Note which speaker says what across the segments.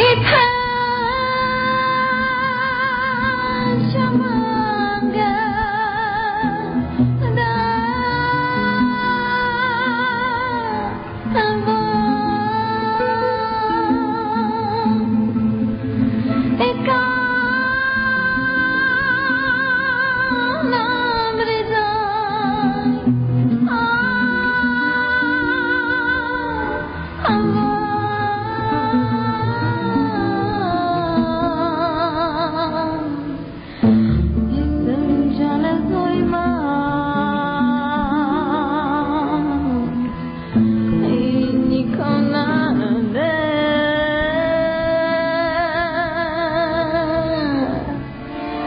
Speaker 1: It's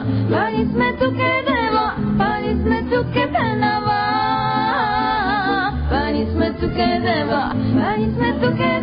Speaker 1: nava, pali smetuke deva, pali smetuke penava, pali smetuke deva,